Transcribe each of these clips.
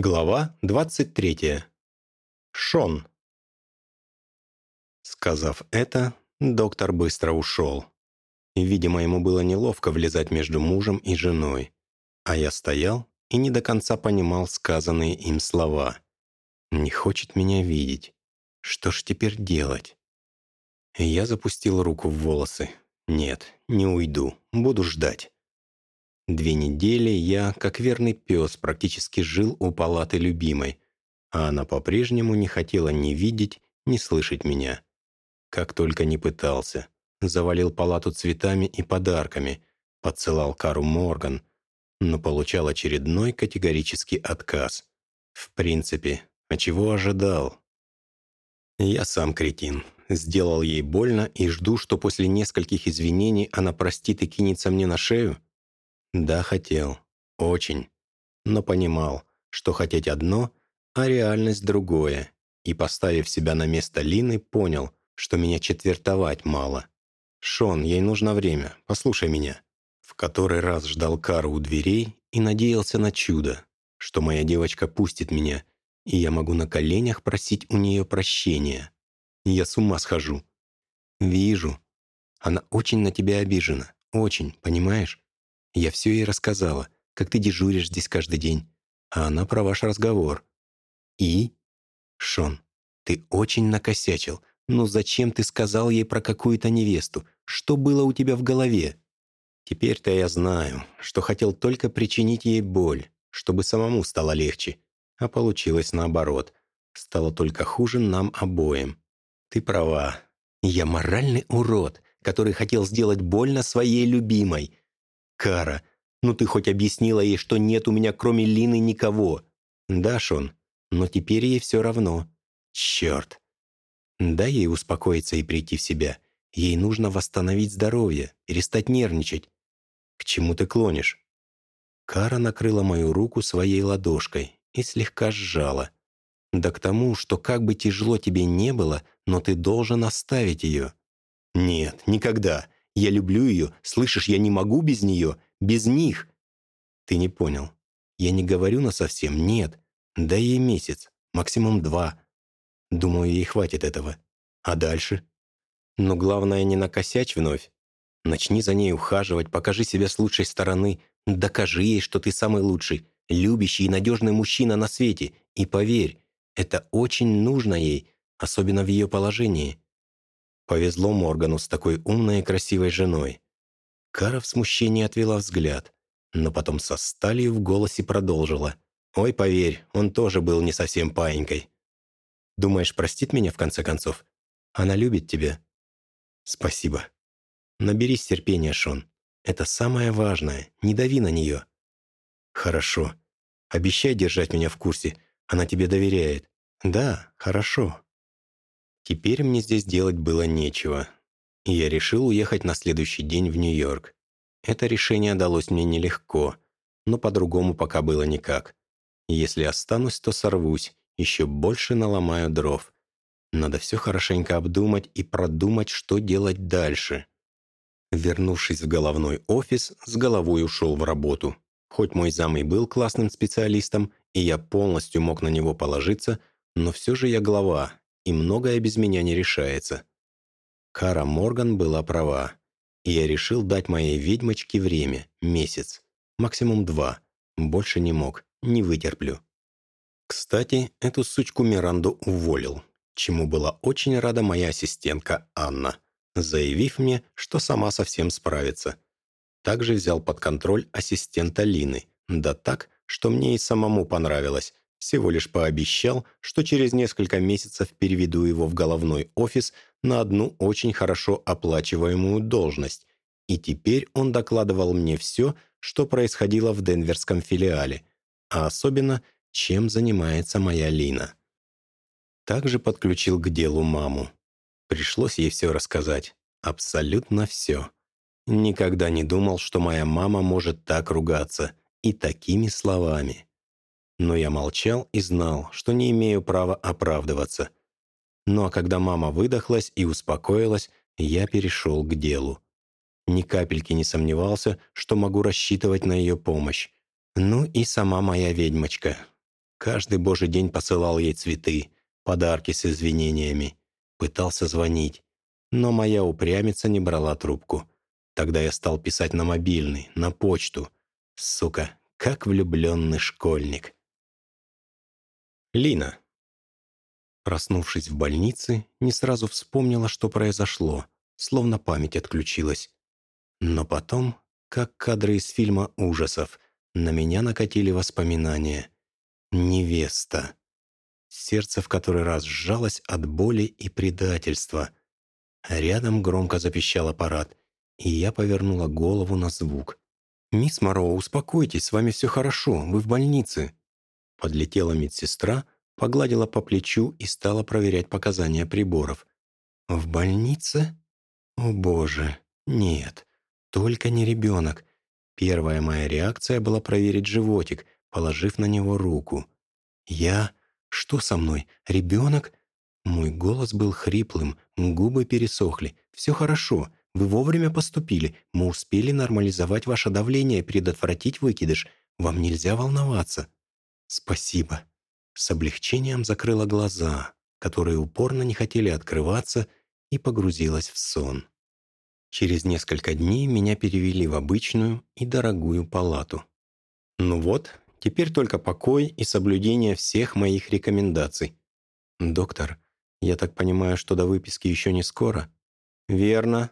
Глава 23. Шон. Сказав это, доктор быстро ушел. Видимо, ему было неловко влезать между мужем и женой. А я стоял и не до конца понимал сказанные им слова. «Не хочет меня видеть. Что ж теперь делать?» Я запустил руку в волосы. «Нет, не уйду. Буду ждать». Две недели я, как верный пес, практически жил у палаты любимой, а она по-прежнему не хотела ни видеть, ни слышать меня. Как только не пытался. Завалил палату цветами и подарками, подсылал Кару Морган, но получал очередной категорический отказ. В принципе, а чего ожидал? Я сам кретин. Сделал ей больно и жду, что после нескольких извинений она простит и кинется мне на шею? Да, хотел. Очень. Но понимал, что хотеть одно, а реальность другое. И, поставив себя на место Лины, понял, что меня четвертовать мало. «Шон, ей нужно время. Послушай меня». В который раз ждал Кару у дверей и надеялся на чудо, что моя девочка пустит меня, и я могу на коленях просить у нее прощения. Я с ума схожу. Вижу. Она очень на тебя обижена. Очень, понимаешь? Я все ей рассказала, как ты дежуришь здесь каждый день. А она про ваш разговор. И? Шон, ты очень накосячил. Ну зачем ты сказал ей про какую-то невесту? Что было у тебя в голове? Теперь-то я знаю, что хотел только причинить ей боль, чтобы самому стало легче. А получилось наоборот. Стало только хуже нам обоим. Ты права. Я моральный урод, который хотел сделать больно своей любимой. «Кара, ну ты хоть объяснила ей, что нет у меня кроме Лины никого?» «Да, Шон, но теперь ей все равно». «Черт!» Дай ей успокоиться и прийти в себя. Ей нужно восстановить здоровье, перестать нервничать. К чему ты клонишь?» Кара накрыла мою руку своей ладошкой и слегка сжала. «Да к тому, что как бы тяжело тебе не было, но ты должен оставить ее». «Нет, никогда. Я люблю ее, слышишь, я не могу без нее, без них. Ты не понял. Я не говорю на совсем, нет. Дай ей месяц, максимум два. Думаю, ей хватит этого. А дальше? Но главное, не накосячь вновь. Начни за ней ухаживать, покажи себя с лучшей стороны, докажи ей, что ты самый лучший, любящий и надежный мужчина на свете. И поверь, это очень нужно ей, особенно в ее положении. Повезло Моргану с такой умной и красивой женой. Кара в смущении отвела взгляд, но потом со сталью в голосе продолжила. «Ой, поверь, он тоже был не совсем паинькой. Думаешь, простит меня в конце концов? Она любит тебя?» «Спасибо. Наберись терпения, Шон. Это самое важное. Не дави на нее». «Хорошо. Обещай держать меня в курсе. Она тебе доверяет». «Да, хорошо». Теперь мне здесь делать было нечего, я решил уехать на следующий день в Нью-Йорк. Это решение далось мне нелегко, но по-другому пока было никак. Если останусь, то сорвусь, еще больше наломаю дров. Надо все хорошенько обдумать и продумать, что делать дальше. Вернувшись в головной офис, с головой ушел в работу. Хоть мой зам и был классным специалистом, и я полностью мог на него положиться, но все же я глава, и многое без меня не решается. Кара Морган была права, и я решил дать моей ведьмочке время, месяц, максимум два. Больше не мог, не вытерплю. Кстати, эту сучку Миранду уволил, чему была очень рада моя ассистентка Анна, заявив мне, что сама совсем справится. Также взял под контроль ассистента Лины, да так, что мне и самому понравилось, всего лишь пообещал, что через несколько месяцев переведу его в головной офис на одну очень хорошо оплачиваемую должность. И теперь он докладывал мне все, что происходило в денверском филиале, а особенно, чем занимается моя Лина. Также подключил к делу маму. Пришлось ей все рассказать. Абсолютно все. Никогда не думал, что моя мама может так ругаться и такими словами. Но я молчал и знал, что не имею права оправдываться. А когда мама выдохлась и успокоилась, я перешел к делу. Ни капельки не сомневался, что могу рассчитывать на ее помощь. Ну и сама моя ведьмочка. Каждый божий день посылал ей цветы, подарки с извинениями. Пытался звонить, но моя упрямица не брала трубку. Тогда я стал писать на мобильный, на почту. Сука, как влюбленный школьник. Лина. Проснувшись в больнице, не сразу вспомнила, что произошло, словно память отключилась. Но потом, как кадры из фильма ужасов, на меня накатили воспоминания. Невеста. Сердце в который раз сжалось от боли и предательства. Рядом громко запищал аппарат, и я повернула голову на звук. «Мисс Моро, успокойтесь, с вами все хорошо, вы в больнице». Подлетела медсестра, погладила по плечу и стала проверять показания приборов. «В больнице? О боже, нет, только не ребенок. Первая моя реакция была проверить животик, положив на него руку. «Я? Что со мной? Ребенок?» Мой голос был хриплым, губы пересохли. «Все хорошо. Вы вовремя поступили. Мы успели нормализовать ваше давление и предотвратить выкидыш. Вам нельзя волноваться». «Спасибо». С облегчением закрыла глаза, которые упорно не хотели открываться, и погрузилась в сон. Через несколько дней меня перевели в обычную и дорогую палату. Ну вот, теперь только покой и соблюдение всех моих рекомендаций. Доктор, я так понимаю, что до выписки еще не скоро? Верно.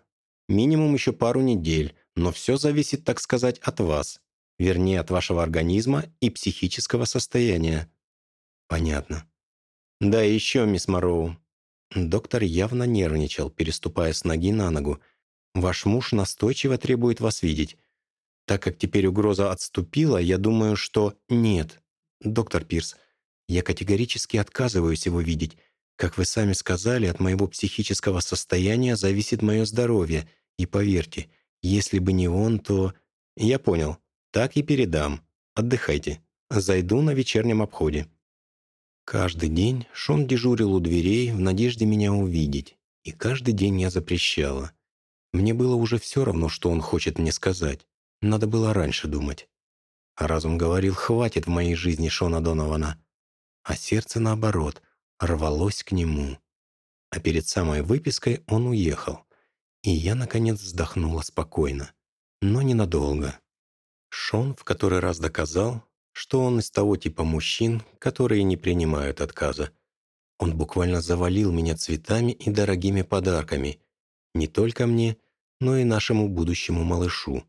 Минимум еще пару недель, но все зависит, так сказать, от вас. Вернее, от вашего организма и психического состояния. Понятно. Да, еще, мисс Морроу. Доктор явно нервничал, переступая с ноги на ногу, Ваш муж настойчиво требует вас видеть. Так как теперь угроза отступила, я думаю, что нет. Доктор Пирс, я категорически отказываюсь его видеть. Как вы сами сказали, от моего психического состояния зависит мое здоровье. И поверьте, если бы не он, то... Я понял. Так и передам. Отдыхайте. Зайду на вечернем обходе. Каждый день Шон дежурил у дверей в надежде меня увидеть. И каждый день я запрещала. Мне было уже все равно, что он хочет мне сказать. Надо было раньше думать. А разум говорил, хватит в моей жизни Шона Донована. А сердце, наоборот, рвалось к нему. А перед самой выпиской он уехал. И я, наконец, вздохнула спокойно. Но ненадолго. Шон в который раз доказал, что он из того типа мужчин, которые не принимают отказа. Он буквально завалил меня цветами и дорогими подарками. Не только мне, но и нашему будущему малышу.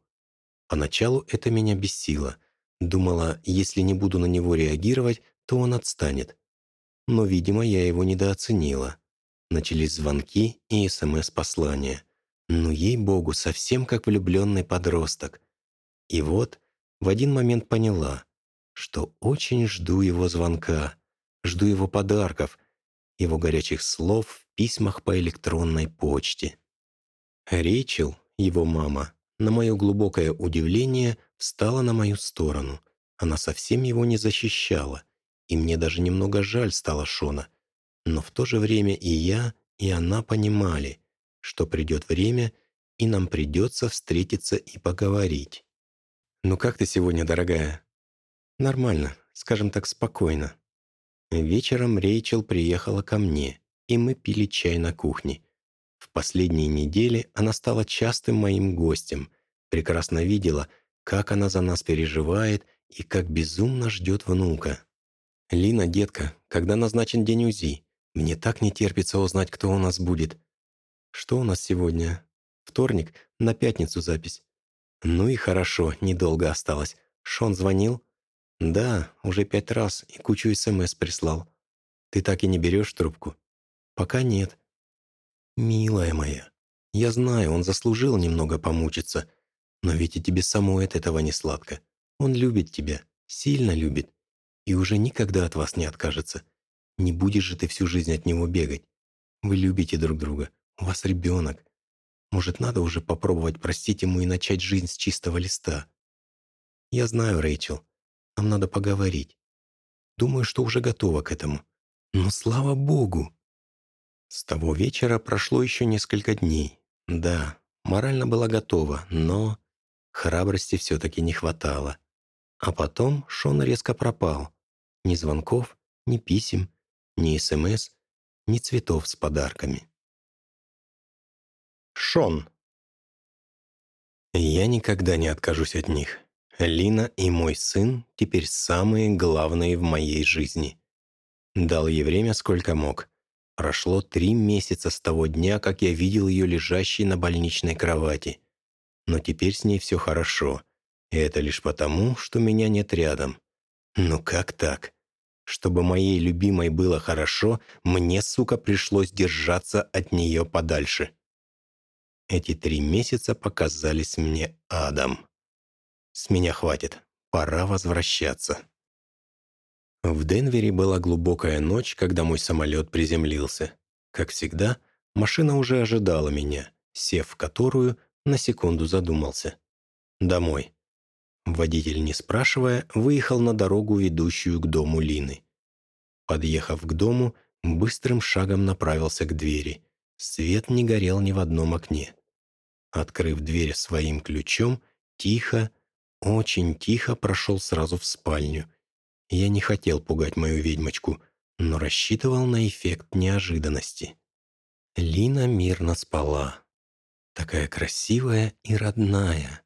Поначалу это меня бесило. Думала, если не буду на него реагировать, то он отстанет. Но, видимо, я его недооценила. Начались звонки и СМС-послания. Ну, ей-богу, совсем как влюбленный подросток. И вот в один момент поняла, что очень жду его звонка, жду его подарков, его горячих слов в письмах по электронной почте. Рейчел, его мама, на мое глубокое удивление, встала на мою сторону. Она совсем его не защищала, и мне даже немного жаль стало Шона. Но в то же время и я, и она понимали, что придет время, и нам придется встретиться и поговорить. «Ну как ты сегодня, дорогая?» «Нормально, скажем так, спокойно». Вечером Рейчел приехала ко мне, и мы пили чай на кухне. В последние недели она стала частым моим гостем, прекрасно видела, как она за нас переживает и как безумно ждет внука. «Лина, детка, когда назначен день УЗИ? Мне так не терпится узнать, кто у нас будет». «Что у нас сегодня?» «Вторник, на пятницу запись». «Ну и хорошо, недолго осталось. Шон звонил?» «Да, уже пять раз и кучу СМС прислал. Ты так и не берешь трубку?» «Пока нет. «Милая моя, я знаю, он заслужил немного помучиться, но ведь и тебе самой от этого не сладко. Он любит тебя, сильно любит, и уже никогда от вас не откажется. Не будешь же ты всю жизнь от него бегать. Вы любите друг друга, у вас ребенок. Может, надо уже попробовать простить ему и начать жизнь с чистого листа? Я знаю, Рэйчел, нам надо поговорить. Думаю, что уже готова к этому. Но слава богу!» С того вечера прошло еще несколько дней. Да, морально была готова, но храбрости все-таки не хватало. А потом Шон резко пропал. Ни звонков, ни писем, ни СМС, ни цветов с подарками. Шон. Я никогда не откажусь от них. Лина и мой сын теперь самые главные в моей жизни. Дал ей время сколько мог. Прошло три месяца с того дня, как я видел ее лежащей на больничной кровати. Но теперь с ней все хорошо. И это лишь потому, что меня нет рядом. Ну как так? Чтобы моей любимой было хорошо, мне, сука, пришлось держаться от нее подальше. Эти три месяца показались мне адом. С меня хватит. Пора возвращаться. В Денвере была глубокая ночь, когда мой самолет приземлился. Как всегда, машина уже ожидала меня, сев в которую, на секунду задумался. Домой. Водитель, не спрашивая, выехал на дорогу, ведущую к дому Лины. Подъехав к дому, быстрым шагом направился к двери. Свет не горел ни в одном окне. Открыв дверь своим ключом, тихо, очень тихо прошел сразу в спальню. Я не хотел пугать мою ведьмочку, но рассчитывал на эффект неожиданности. Лина мирно спала. Такая красивая и родная.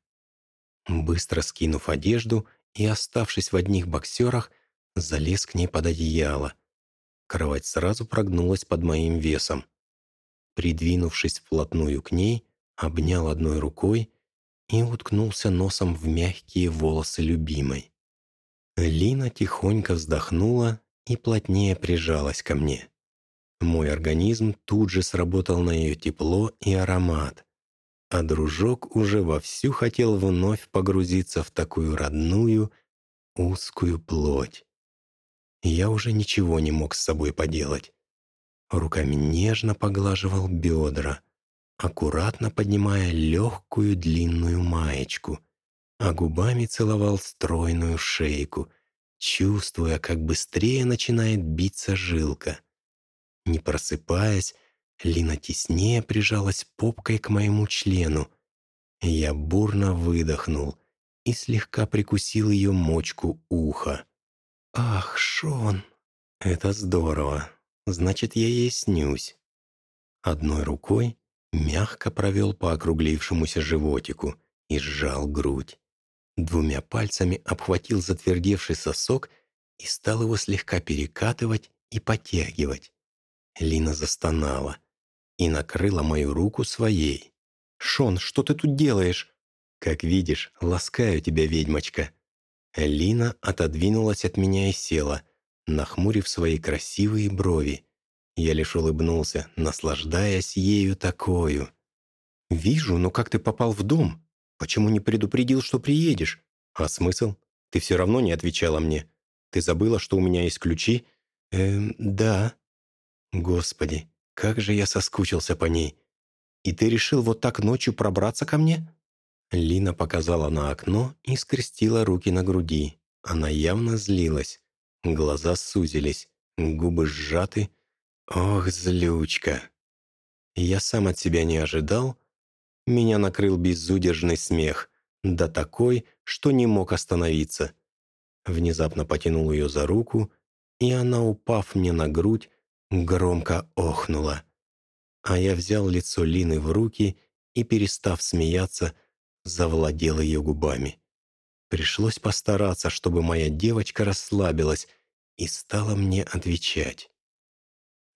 Быстро скинув одежду и оставшись в одних боксерах, залез к ней под одеяло. Кровать сразу прогнулась под моим весом. Придвинувшись вплотную к ней, обнял одной рукой и уткнулся носом в мягкие волосы любимой. Лина тихонько вздохнула и плотнее прижалась ко мне. Мой организм тут же сработал на ее тепло и аромат, а дружок уже вовсю хотел вновь погрузиться в такую родную, узкую плоть. Я уже ничего не мог с собой поделать. Руками нежно поглаживал бедра, аккуратно поднимая легкую длинную маечку, а губами целовал стройную шейку, чувствуя, как быстрее начинает биться жилка. Не просыпаясь, Лина теснее прижалась попкой к моему члену. Я бурно выдохнул и слегка прикусил ее мочку уха. «Ах, Шон, это здорово. Значит, я ей снюсь». Одной рукой мягко провел по округлившемуся животику и сжал грудь. Двумя пальцами обхватил затвердевший сосок и стал его слегка перекатывать и подтягивать. Лина застонала и накрыла мою руку своей. «Шон, что ты тут делаешь?» «Как видишь, ласкаю тебя, ведьмочка». Лина отодвинулась от меня и села, нахмурив свои красивые брови. Я лишь улыбнулся, наслаждаясь ею такою. «Вижу, но как ты попал в дом? Почему не предупредил, что приедешь? А смысл? Ты все равно не отвечала мне. Ты забыла, что у меня есть ключи?» «Эм, да». «Господи, как же я соскучился по ней. И ты решил вот так ночью пробраться ко мне?» Лина показала на окно и скрестила руки на груди. Она явно злилась. Глаза сузились, губы сжаты, Ох, злючка. Я сам от себя не ожидал. Меня накрыл безудержный смех, да такой, что не мог остановиться. Внезапно потянул ее за руку, и она, упав мне на грудь, громко охнула. А я взял лицо Лины в руки и, перестав смеяться, завладел ее губами. Пришлось постараться, чтобы моя девочка расслабилась и стала мне отвечать.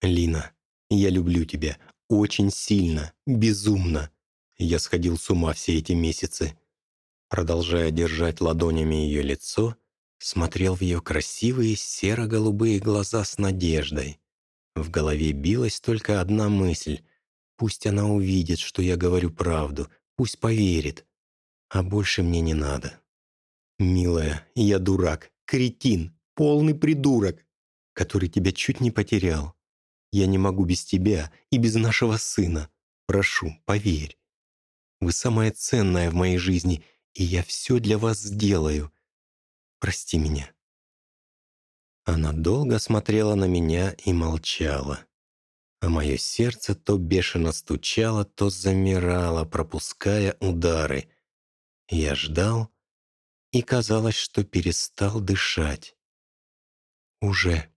«Лина, я люблю тебя. Очень сильно. Безумно. Я сходил с ума все эти месяцы». Продолжая держать ладонями ее лицо, смотрел в ее красивые серо-голубые глаза с надеждой. В голове билась только одна мысль. Пусть она увидит, что я говорю правду, пусть поверит. А больше мне не надо. «Милая, я дурак, кретин, полный придурок, который тебя чуть не потерял. Я не могу без тебя и без нашего сына. Прошу, поверь. Вы самое ценное в моей жизни, и я все для вас сделаю. Прости меня». Она долго смотрела на меня и молчала. А мое сердце то бешено стучало, то замирало, пропуская удары. Я ждал, и казалось, что перестал дышать. «Уже».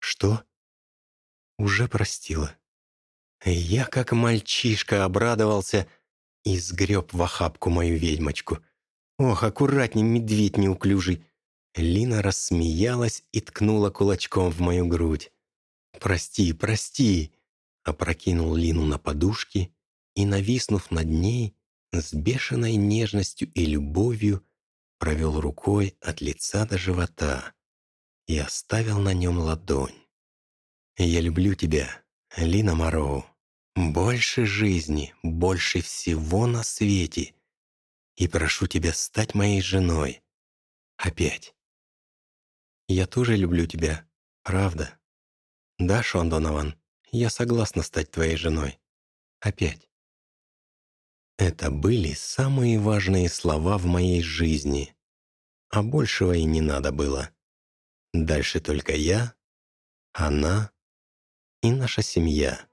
«Что?» «Уже простила». Я, как мальчишка, обрадовался и сгреб в охапку мою ведьмочку. «Ох, аккуратней, медведь неуклюжий!» Лина рассмеялась и ткнула кулачком в мою грудь. «Прости, прости!» Опрокинул Лину на подушки и, нависнув над ней, с бешеной нежностью и любовью провел рукой от лица до живота и оставил на нем ладонь. «Я люблю тебя, Лина Мароу, больше жизни, больше всего на свете, и прошу тебя стать моей женой. Опять. Я тоже люблю тебя, правда? Да, Шон Донован, я согласна стать твоей женой. Опять. Это были самые важные слова в моей жизни, а большего и не надо было. Дальше только я, она и наша семья.